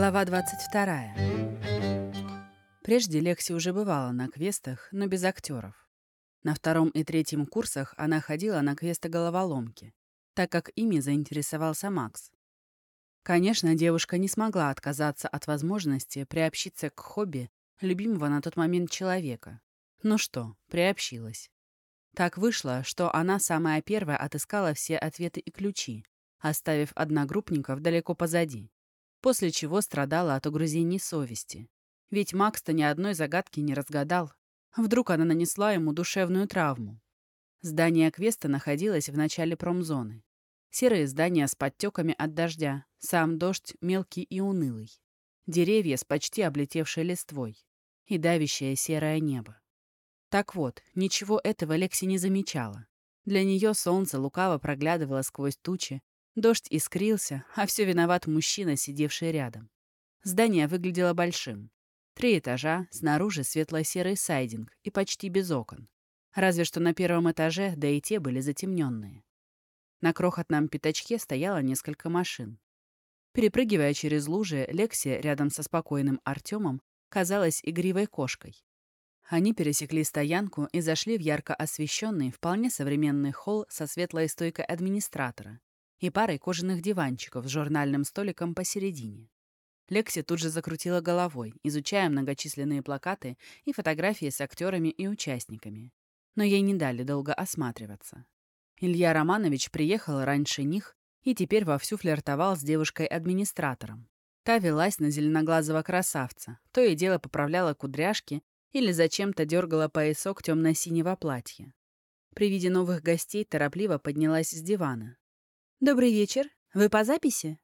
Глава 22. Прежде Лекси уже бывала на квестах, но без актеров. На втором и третьем курсах она ходила на квесты головоломки, так как ими заинтересовался Макс. Конечно, девушка не смогла отказаться от возможности приобщиться к хобби любимого на тот момент человека. Ну что, приобщилась. Так вышло, что она самая первая отыскала все ответы и ключи, оставив одногруппников далеко позади после чего страдала от угрызений совести. Ведь Макс-то ни одной загадки не разгадал. Вдруг она нанесла ему душевную травму. Здание квеста находилось в начале промзоны. Серые здания с подтеками от дождя, сам дождь мелкий и унылый. Деревья с почти облетевшей листвой и давящее серое небо. Так вот, ничего этого Лекси не замечала. Для нее солнце лукаво проглядывало сквозь тучи, Дождь искрился, а все виноват мужчина, сидевший рядом. Здание выглядело большим. Три этажа, снаружи светло-серый сайдинг и почти без окон. Разве что на первом этаже, да и те были затемненные. На крохотном пятачке стояло несколько машин. Перепрыгивая через лужи, Лекси рядом со спокойным Артемом казалась игривой кошкой. Они пересекли стоянку и зашли в ярко освещенный, вполне современный холл со светлой стойкой администратора, и парой кожаных диванчиков с журнальным столиком посередине. Лекси тут же закрутила головой, изучая многочисленные плакаты и фотографии с актерами и участниками. Но ей не дали долго осматриваться. Илья Романович приехал раньше них и теперь вовсю флиртовал с девушкой-администратором. Та велась на зеленоглазого красавца, то и дело поправляла кудряшки или зачем-то дергала поясок темно-синего платья. При виде новых гостей торопливо поднялась с дивана, «Добрый вечер. Вы по записи?»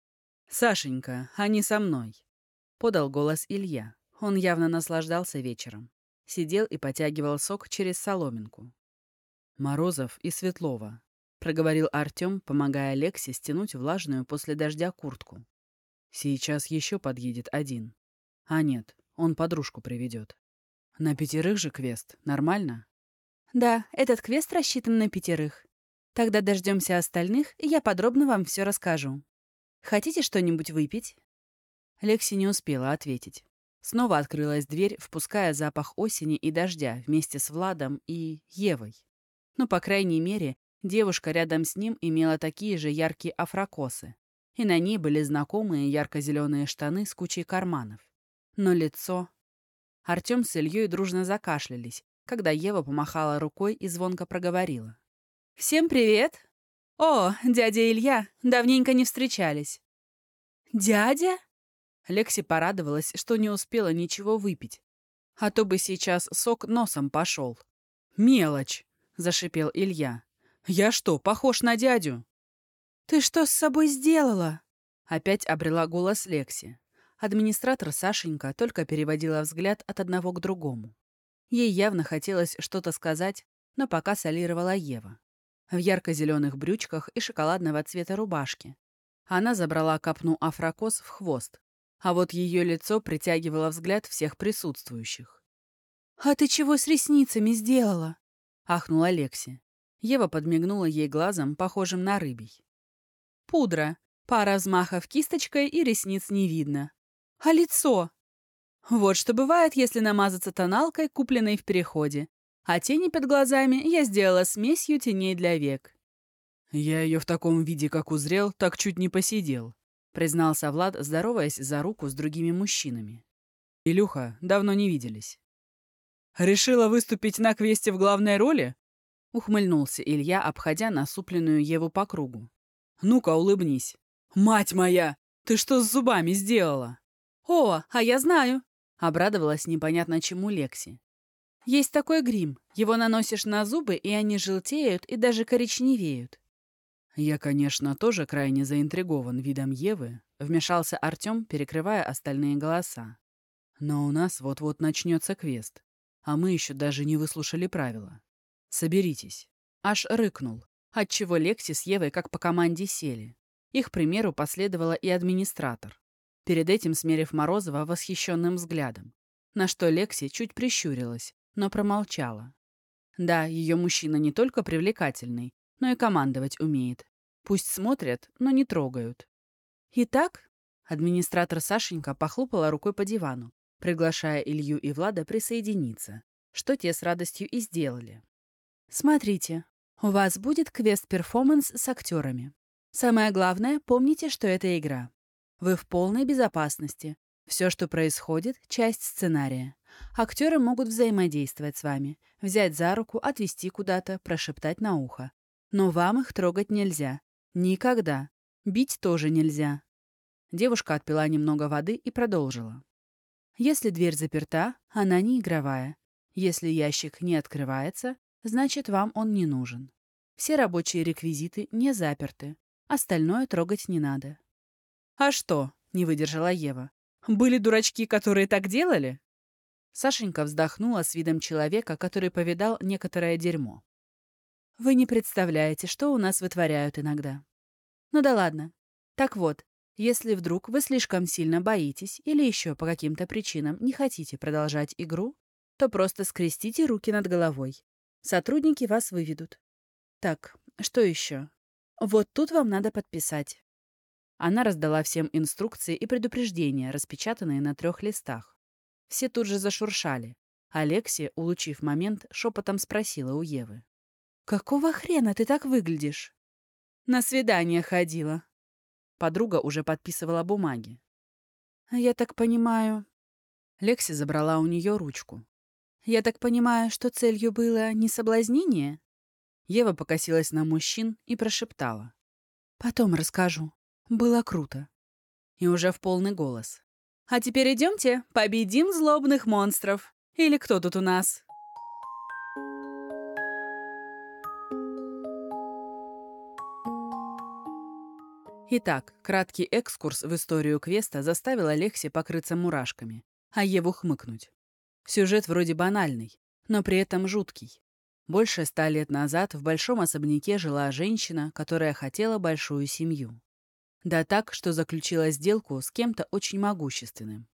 «Сашенька, они со мной», — подал голос Илья. Он явно наслаждался вечером. Сидел и потягивал сок через соломинку. «Морозов и Светлова», — проговорил Артем, помогая Лексе стянуть влажную после дождя куртку. «Сейчас еще подъедет один. А нет, он подружку приведет. На пятерых же квест, нормально?» «Да, этот квест рассчитан на пятерых. Тогда дождемся остальных, и я подробно вам все расскажу. Хотите что-нибудь выпить?» Лекси не успела ответить. Снова открылась дверь, впуская запах осени и дождя вместе с Владом и Евой. Ну, по крайней мере, девушка рядом с ним имела такие же яркие афрокосы, и на ней были знакомые ярко-зеленые штаны с кучей карманов. Но лицо... Артем с Ильей дружно закашлялись, когда Ева помахала рукой и звонко проговорила. «Всем привет!» «О, дядя Илья, давненько не встречались». «Дядя?» Лекси порадовалась, что не успела ничего выпить. А то бы сейчас сок носом пошел. «Мелочь!» — зашипел Илья. «Я что, похож на дядю?» «Ты что с собой сделала?» Опять обрела голос Лекси. Администратор Сашенька только переводила взгляд от одного к другому. Ей явно хотелось что-то сказать, но пока солировала Ева в ярко-зеленых брючках и шоколадного цвета рубашки. Она забрала копну афрокос в хвост, а вот ее лицо притягивало взгляд всех присутствующих. «А ты чего с ресницами сделала?» — ахнула Лекси. Ева подмигнула ей глазом, похожим на рыбий. «Пудра. Пара взмахов кисточкой, и ресниц не видно. А лицо?» «Вот что бывает, если намазаться тоналкой, купленной в переходе а тени под глазами я сделала смесью теней для век. «Я ее в таком виде, как узрел, так чуть не посидел», — признался Влад, здороваясь за руку с другими мужчинами. «Илюха, давно не виделись». «Решила выступить на квесте в главной роли?» — ухмыльнулся Илья, обходя насупленную Еву по кругу. «Ну-ка, улыбнись». «Мать моя! Ты что с зубами сделала?» «О, а я знаю!» — обрадовалась непонятно чему Лекси. Есть такой грим. Его наносишь на зубы, и они желтеют и даже коричневеют. Я, конечно, тоже крайне заинтригован видом Евы, вмешался Артем, перекрывая остальные голоса. Но у нас вот-вот начнется квест, а мы еще даже не выслушали правила. Соберитесь. Аж рыкнул, отчего Лекси с Евой как по команде сели. Их примеру последовала и администратор, перед этим смерив Морозова восхищенным взглядом, на что Лекси чуть прищурилась, но промолчала. Да, ее мужчина не только привлекательный, но и командовать умеет. Пусть смотрят, но не трогают. «Итак?» Администратор Сашенька похлопала рукой по дивану, приглашая Илью и Влада присоединиться, что те с радостью и сделали. «Смотрите, у вас будет квест-перформанс с актерами. Самое главное, помните, что это игра. Вы в полной безопасности. Все, что происходит, часть сценария. Актеры могут взаимодействовать с вами, взять за руку, отвести куда-то, прошептать на ухо. Но вам их трогать нельзя. Никогда. Бить тоже нельзя. Девушка отпила немного воды и продолжила. Если дверь заперта, она не игровая. Если ящик не открывается, значит, вам он не нужен. Все рабочие реквизиты не заперты. Остальное трогать не надо. «А что?» — не выдержала Ева. «Были дурачки, которые так делали?» Сашенька вздохнула с видом человека, который повидал некоторое дерьмо. «Вы не представляете, что у нас вытворяют иногда. Ну да ладно. Так вот, если вдруг вы слишком сильно боитесь или еще по каким-то причинам не хотите продолжать игру, то просто скрестите руки над головой. Сотрудники вас выведут. Так, что еще? Вот тут вам надо подписать. Она раздала всем инструкции и предупреждения, распечатанные на трех листах. Все тут же зашуршали. Алексия, улучив момент, шепотом спросила у Евы. «Какого хрена ты так выглядишь?» «На свидание ходила», Подруга уже подписывала бумаги. «Я так понимаю...» Лекси забрала у нее ручку. «Я так понимаю, что целью было не соблазнение?» Ева покосилась на мужчин и прошептала. «Потом расскажу. Было круто». И уже в полный голос. «А теперь идемте, победим злобных монстров. Или кто тут у нас?» Итак, краткий экскурс в историю квеста заставил Алексе покрыться мурашками, а Еву хмыкнуть. Сюжет вроде банальный, но при этом жуткий. Больше ста лет назад в большом особняке жила женщина, которая хотела большую семью. Да так, что заключила сделку с кем-то очень могущественным.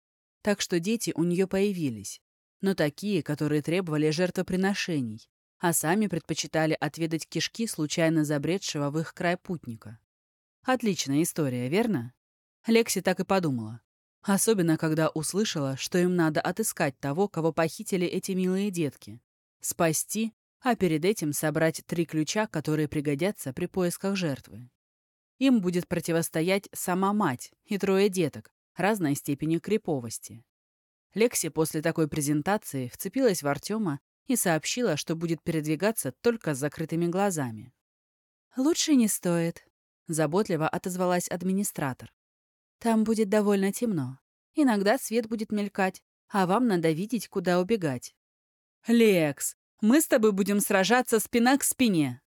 Так что дети у нее появились, но такие, которые требовали жертвоприношений, а сами предпочитали отведать кишки случайно забредшего в их край путника. Отличная история, верно? Лекси так и подумала. Особенно, когда услышала, что им надо отыскать того, кого похитили эти милые детки. Спасти, а перед этим собрать три ключа, которые пригодятся при поисках жертвы. Им будет противостоять сама мать и трое деток разной степени криповости. Лекси после такой презентации вцепилась в Артема и сообщила, что будет передвигаться только с закрытыми глазами. «Лучше не стоит», Заботливо отозвалась администратор. «Там будет довольно темно. Иногда свет будет мелькать, а вам надо видеть, куда убегать». «Лекс, мы с тобой будем сражаться спина к спине!»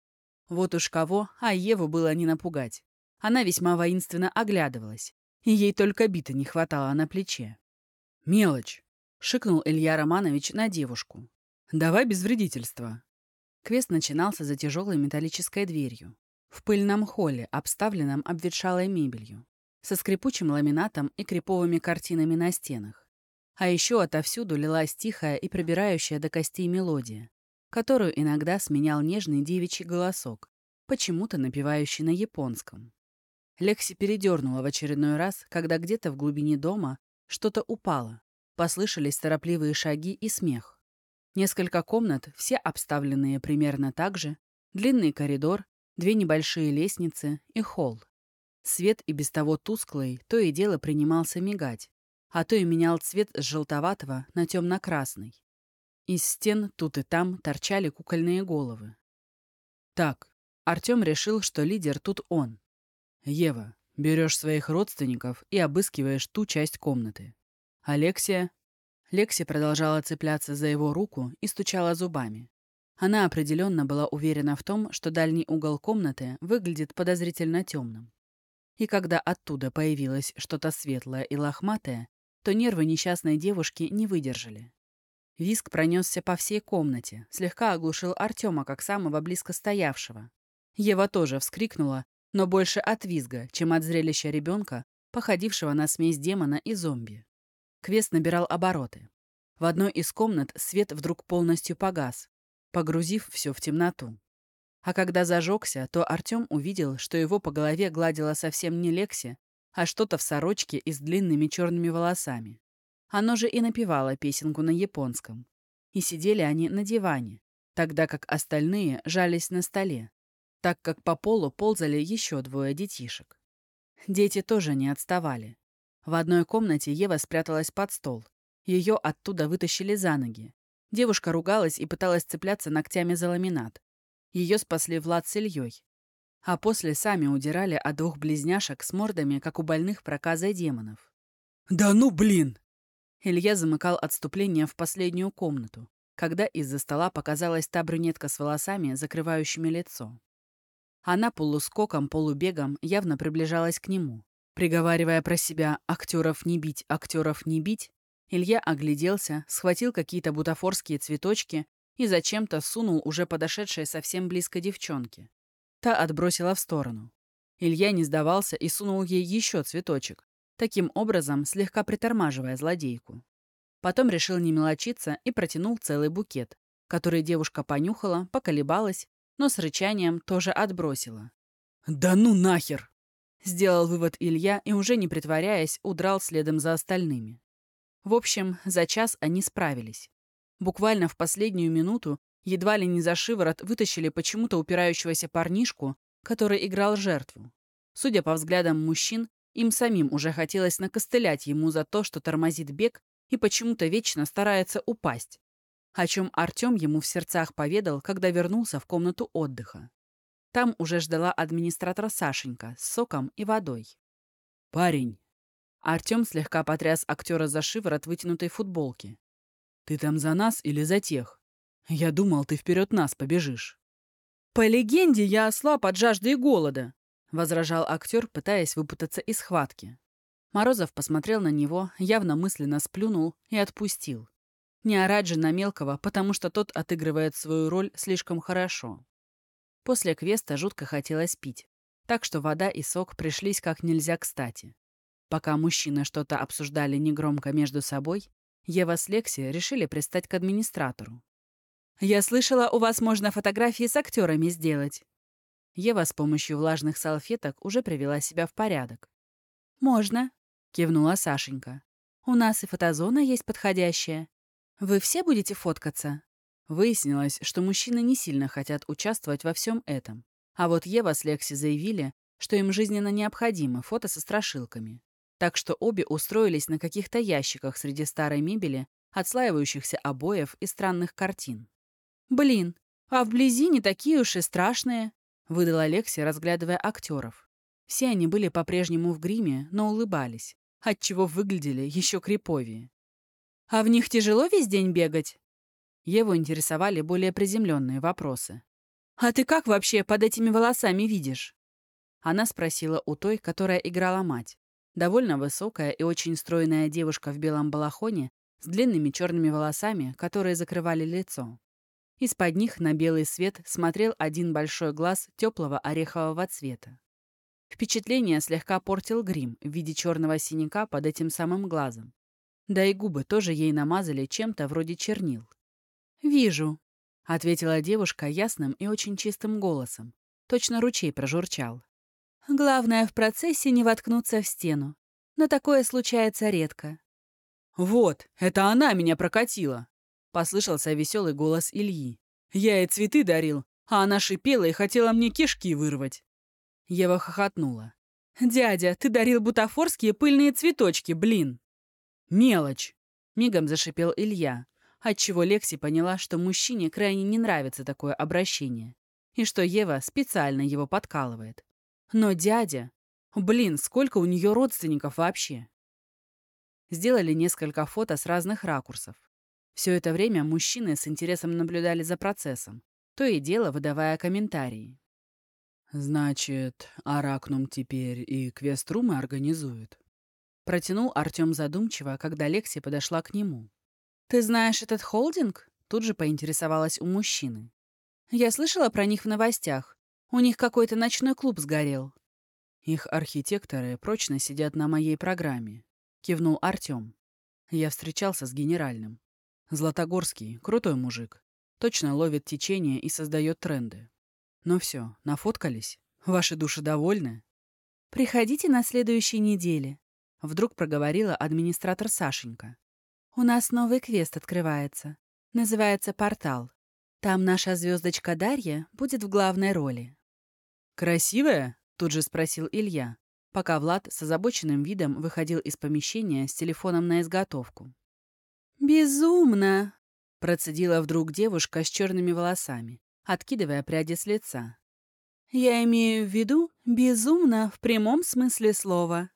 Вот уж кого, а Еву было не напугать. Она весьма воинственно оглядывалась, и ей только бита не хватало на плече. «Мелочь!» — шикнул Илья Романович на девушку. «Давай без вредительства». Квест начинался за тяжелой металлической дверью в пыльном холле, обставленном обветшалой мебелью, со скрипучим ламинатом и криповыми картинами на стенах. А еще отовсюду лилась тихая и пробирающая до костей мелодия, которую иногда сменял нежный девичий голосок, почему-то напевающий на японском. Лекси передернула в очередной раз, когда где-то в глубине дома что-то упало, послышались торопливые шаги и смех. Несколько комнат, все обставленные примерно так же, длинный коридор две небольшие лестницы и холл. Свет и без того тусклый то и дело принимался мигать, а то и менял цвет с желтоватого на темно-красный. Из стен тут и там торчали кукольные головы. Так, Артем решил, что лидер тут он. Ева, берешь своих родственников и обыскиваешь ту часть комнаты. Алексия... Лекси продолжала цепляться за его руку и стучала зубами. Она определенно была уверена в том, что дальний угол комнаты выглядит подозрительно темным. И когда оттуда появилось что-то светлое и лохматое, то нервы несчастной девушки не выдержали. Виск пронесся по всей комнате, слегка оглушил Артема, как самого близко стоявшего. Ева тоже вскрикнула, но больше от визга, чем от зрелища ребенка, походившего на смесь демона и зомби. Квест набирал обороты. В одной из комнат свет вдруг полностью погас, погрузив все в темноту. А когда зажегся, то Артем увидел, что его по голове гладила совсем не Лекси, а что-то в сорочке и с длинными черными волосами. Оно же и напевало песенку на японском. И сидели они на диване, тогда как остальные жались на столе, так как по полу ползали еще двое детишек. Дети тоже не отставали. В одной комнате Ева спряталась под стол. Ее оттуда вытащили за ноги. Девушка ругалась и пыталась цепляться ногтями за ламинат. Ее спасли Влад с Ильей. А после сами удирали от двух близняшек с мордами, как у больных проказой демонов. «Да ну блин!» Илья замыкал отступление в последнюю комнату, когда из-за стола показалась та брюнетка с волосами, закрывающими лицо. Она полускоком, полубегом явно приближалась к нему. Приговаривая про себя «актеров не бить, актеров не бить», Илья огляделся, схватил какие-то бутафорские цветочки и зачем-то сунул уже подошедшей совсем близко девчонке. Та отбросила в сторону. Илья не сдавался и сунул ей еще цветочек, таким образом слегка притормаживая злодейку. Потом решил не мелочиться и протянул целый букет, который девушка понюхала, поколебалась, но с рычанием тоже отбросила. «Да ну нахер!» Сделал вывод Илья и, уже не притворяясь, удрал следом за остальными. В общем, за час они справились. Буквально в последнюю минуту едва ли не за шиворот вытащили почему-то упирающегося парнишку, который играл жертву. Судя по взглядам мужчин, им самим уже хотелось накостылять ему за то, что тормозит бег и почему-то вечно старается упасть. О чем Артем ему в сердцах поведал, когда вернулся в комнату отдыха. Там уже ждала администратора Сашенька с соком и водой. «Парень!» Артем слегка потряс актера за шиворот вытянутой футболки. «Ты там за нас или за тех? Я думал, ты вперед нас побежишь». «По легенде, я ослаб от жажды и голода», — возражал актер, пытаясь выпутаться из схватки. Морозов посмотрел на него, явно мысленно сплюнул и отпустил. Не орать же на мелкого, потому что тот отыгрывает свою роль слишком хорошо. После квеста жутко хотелось пить, так что вода и сок пришлись как нельзя кстати. Пока мужчины что-то обсуждали негромко между собой, Ева с Лекси решили пристать к администратору. «Я слышала, у вас можно фотографии с актерами сделать». Ева с помощью влажных салфеток уже привела себя в порядок. «Можно», — кивнула Сашенька. «У нас и фотозона есть подходящая. Вы все будете фоткаться?» Выяснилось, что мужчины не сильно хотят участвовать во всем этом. А вот Ева с Лекси заявили, что им жизненно необходимо фото со страшилками. Так что обе устроились на каких-то ящиках среди старой мебели, отслаивающихся обоев и странных картин. «Блин, а вблизи не такие уж и страшные», — выдала Лекси, разглядывая актеров. Все они были по-прежнему в гриме, но улыбались, отчего выглядели еще криповее. «А в них тяжело весь день бегать?» Еву интересовали более приземленные вопросы. «А ты как вообще под этими волосами видишь?» Она спросила у той, которая играла мать. Довольно высокая и очень стройная девушка в белом балахоне с длинными черными волосами, которые закрывали лицо. Из-под них на белый свет смотрел один большой глаз теплого орехового цвета. Впечатление слегка портил грим в виде черного синяка под этим самым глазом. Да и губы тоже ей намазали чем-то вроде чернил. «Вижу», — ответила девушка ясным и очень чистым голосом. Точно ручей прожурчал. «Главное в процессе не воткнуться в стену. Но такое случается редко». «Вот, это она меня прокатила!» — послышался веселый голос Ильи. «Я ей цветы дарил, а она шипела и хотела мне кишки вырвать». Ева хохотнула. «Дядя, ты дарил бутафорские пыльные цветочки, блин!» «Мелочь!» — мигом зашипел Илья, отчего Лекси поняла, что мужчине крайне не нравится такое обращение, и что Ева специально его подкалывает. Но дядя... Блин, сколько у нее родственников вообще? Сделали несколько фото с разных ракурсов. Все это время мужчины с интересом наблюдали за процессом, то и дело выдавая комментарии. «Значит, Аракнум теперь и квеструмы организует?» Протянул Артем задумчиво, когда Лекси подошла к нему. «Ты знаешь этот холдинг?» Тут же поинтересовалась у мужчины. «Я слышала про них в новостях. У них какой-то ночной клуб сгорел». «Их архитекторы прочно сидят на моей программе», — кивнул Артем. «Я встречался с генеральным. Златогорский, крутой мужик. Точно ловит течение и создает тренды. Ну все, нафоткались? Ваши души довольны? «Приходите на следующей неделе», — вдруг проговорила администратор Сашенька. «У нас новый квест открывается. Называется «Портал». Там наша звездочка Дарья будет в главной роли». «Красивая?» — тут же спросил Илья, пока Влад с озабоченным видом выходил из помещения с телефоном на изготовку. «Безумно!» — процедила вдруг девушка с черными волосами, откидывая пряди с лица. «Я имею в виду безумно в прямом смысле слова».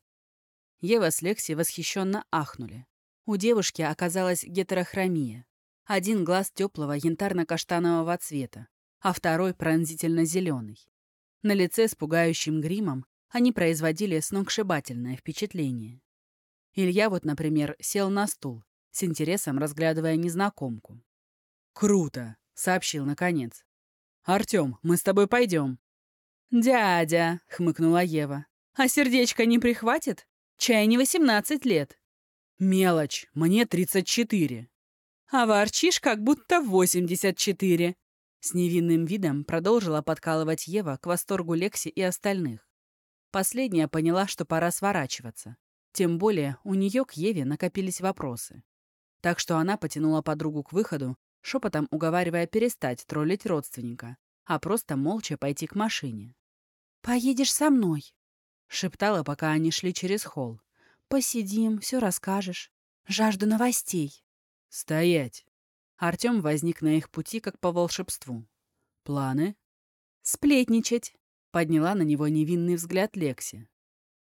Ева с Лекси восхищенно ахнули. У девушки оказалась гетерохромия. Один глаз теплого янтарно-каштанового цвета, а второй пронзительно-зеленый. На лице с пугающим гримом они производили сногсшибательное впечатление. Илья вот, например, сел на стул, с интересом разглядывая незнакомку. «Круто!» — сообщил наконец. «Артем, мы с тобой пойдем». «Дядя!» — хмыкнула Ева. «А сердечко не прихватит? Чай не восемнадцать лет». «Мелочь, мне тридцать четыре». «А ворчишь, как будто восемьдесят четыре». С невинным видом продолжила подкалывать Ева к восторгу Лекси и остальных. Последняя поняла, что пора сворачиваться. Тем более у нее к Еве накопились вопросы. Так что она потянула подругу к выходу, шепотом уговаривая перестать троллить родственника, а просто молча пойти к машине. «Поедешь со мной», — шептала, пока они шли через холл. «Посидим, все расскажешь. Жажду новостей». «Стоять!» Артем возник на их пути, как по волшебству. «Планы?» «Сплетничать», — подняла на него невинный взгляд Лекси.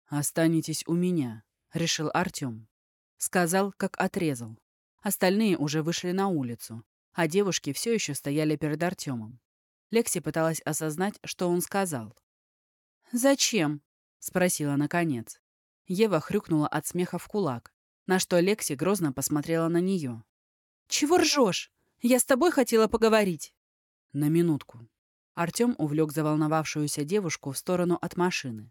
«Останетесь у меня», — решил Артем. Сказал, как отрезал. Остальные уже вышли на улицу, а девушки все еще стояли перед Артемом. Лекси пыталась осознать, что он сказал. «Зачем?» — спросила наконец. Ева хрюкнула от смеха в кулак, на что Лекси грозно посмотрела на нее. «Чего ржешь? Я с тобой хотела поговорить». «На минутку». Артем увлек заволновавшуюся девушку в сторону от машины.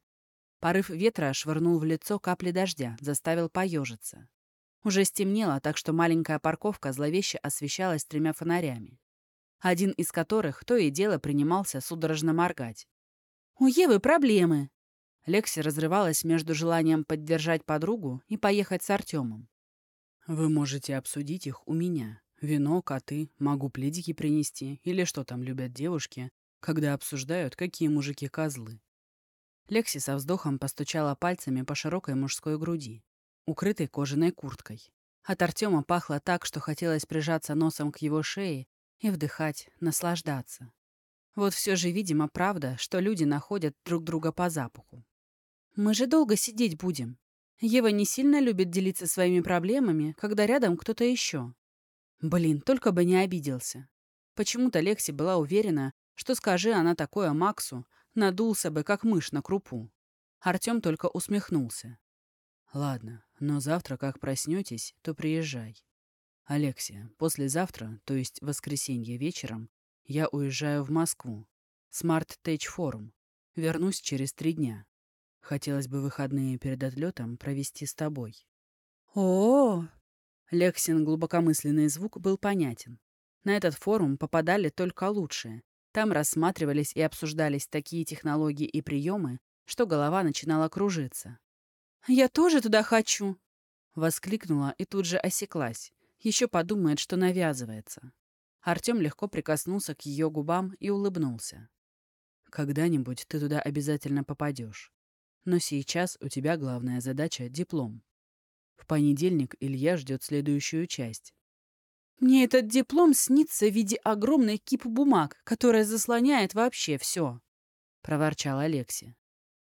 Порыв ветра швырнул в лицо капли дождя, заставил поежиться. Уже стемнело, так что маленькая парковка зловеще освещалась тремя фонарями один из которых то и дело принимался судорожно моргать. «У Евы проблемы!» Лекси разрывалась между желанием поддержать подругу и поехать с Артемом. «Вы можете обсудить их у меня. Вино, коты, могу пледики принести или что там любят девушки, когда обсуждают, какие мужики козлы». Лекси со вздохом постучала пальцами по широкой мужской груди, укрытой кожаной курткой. От Артема пахло так, что хотелось прижаться носом к его шее и вдыхать, наслаждаться. Вот все же, видимо, правда, что люди находят друг друга по запаху. «Мы же долго сидеть будем. Ева не сильно любит делиться своими проблемами, когда рядом кто-то еще. Блин, только бы не обиделся. Почему-то Лекси была уверена, что скажи она такое Максу, надулся бы, как мышь на крупу. Артем только усмехнулся. «Ладно, но завтра, как проснетесь, то приезжай. «Алексия, послезавтра, то есть воскресенье вечером, я уезжаю в Москву. Smart Tech Forum. Вернусь через три дня. Хотелось бы выходные перед отлетом провести с тобой». О, -о, -о Лексин глубокомысленный звук был понятен. На этот форум попадали только лучшие. Там рассматривались и обсуждались такие технологии и приемы, что голова начинала кружиться. «Я тоже туда хочу!» Воскликнула и тут же осеклась. Еще подумает, что навязывается. Артем легко прикоснулся к ее губам и улыбнулся. «Когда-нибудь ты туда обязательно попадешь. Но сейчас у тебя главная задача — диплом. В понедельник Илья ждет следующую часть. «Мне этот диплом снится в виде огромной кипы бумаг, которая заслоняет вообще все», — проворчал Алекси.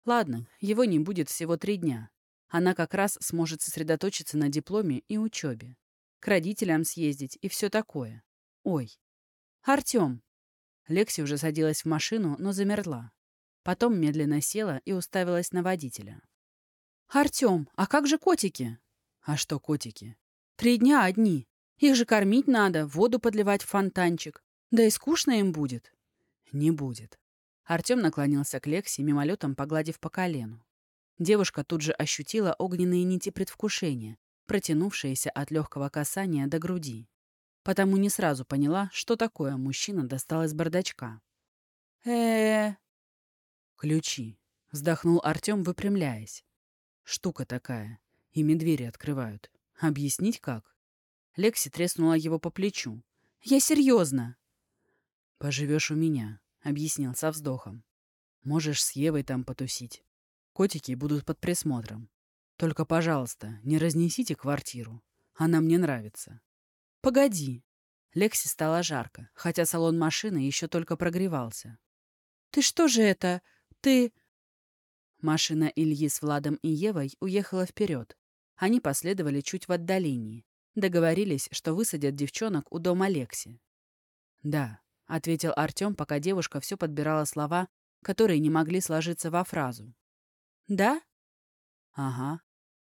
«Ладно, его не будет всего три дня. Она как раз сможет сосредоточиться на дипломе и учебе к родителям съездить и все такое. Ой. Артем. Лекси уже садилась в машину, но замерла. Потом медленно села и уставилась на водителя. «Артем, а как же котики?» «А что котики?» «Три дня одни. Их же кормить надо, воду подливать в фонтанчик. Да и скучно им будет». «Не будет». Артем наклонился к Лекси, мимолетом погладив по колену. Девушка тут же ощутила огненные нити предвкушения, протянувшаяся от легкого касания до груди. Потому не сразу поняла, что такое мужчина достал из бардачка. э Ключи. Вздохнул Артем, выпрямляясь. Штука такая. Ими двери открывают. Объяснить как? Лекси треснула его по плечу. «Я серьезно!» «Поживешь у меня», — объяснил со вздохом. «Можешь с Евой там потусить. Котики будут под присмотром. Только, пожалуйста, не разнесите квартиру. Она мне нравится». «Погоди». Лекси стало жарко, хотя салон машины еще только прогревался. «Ты что же это? Ты...» Машина Ильи с Владом и Евой уехала вперед. Они последовали чуть в отдалении. Договорились, что высадят девчонок у дома Лекси. «Да», — ответил Артем, пока девушка все подбирала слова, которые не могли сложиться во фразу. «Да?» «Ага.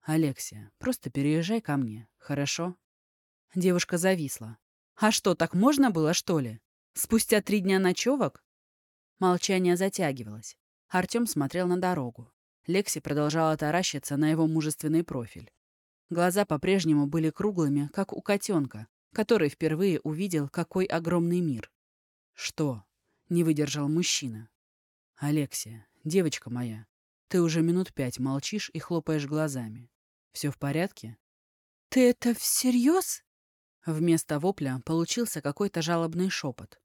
Алексия, просто переезжай ко мне, хорошо?» Девушка зависла. «А что, так можно было, что ли? Спустя три дня ночевок?» Молчание затягивалось. Артем смотрел на дорогу. Лекси продолжала таращиться на его мужественный профиль. Глаза по-прежнему были круглыми, как у котенка, который впервые увидел, какой огромный мир. «Что?» — не выдержал мужчина. «Алексия, девочка моя, ты уже минут пять молчишь и хлопаешь глазами. Все в порядке?» «Ты это всерьез?» Вместо вопля получился какой-то жалобный шепот.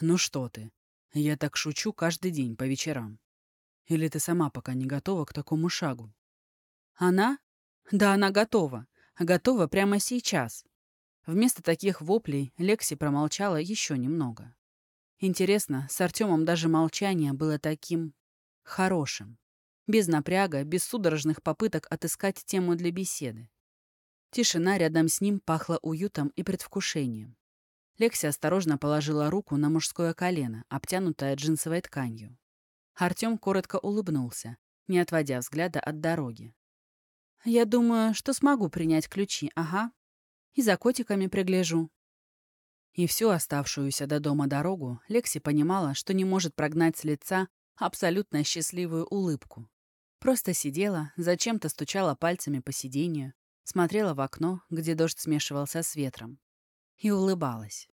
«Ну что ты? Я так шучу каждый день по вечерам. Или ты сама пока не готова к такому шагу? Она? Да, она готова. Готова прямо сейчас. Вместо таких воплей Лекси промолчала еще немного. Интересно, с Артемом даже молчание было таким... хорошим. Без напряга, без судорожных попыток отыскать тему для беседы. Тишина рядом с ним пахла уютом и предвкушением. Лекси осторожно положила руку на мужское колено, обтянутое джинсовой тканью. Артем коротко улыбнулся, не отводя взгляда от дороги. «Я думаю, что смогу принять ключи, ага. И за котиками пригляжу». И всю оставшуюся до дома дорогу Лекси понимала, что не может прогнать с лица абсолютно счастливую улыбку. Просто сидела, зачем-то стучала пальцами по сиденью, смотрела в окно, где дождь смешивался с ветром, и улыбалась.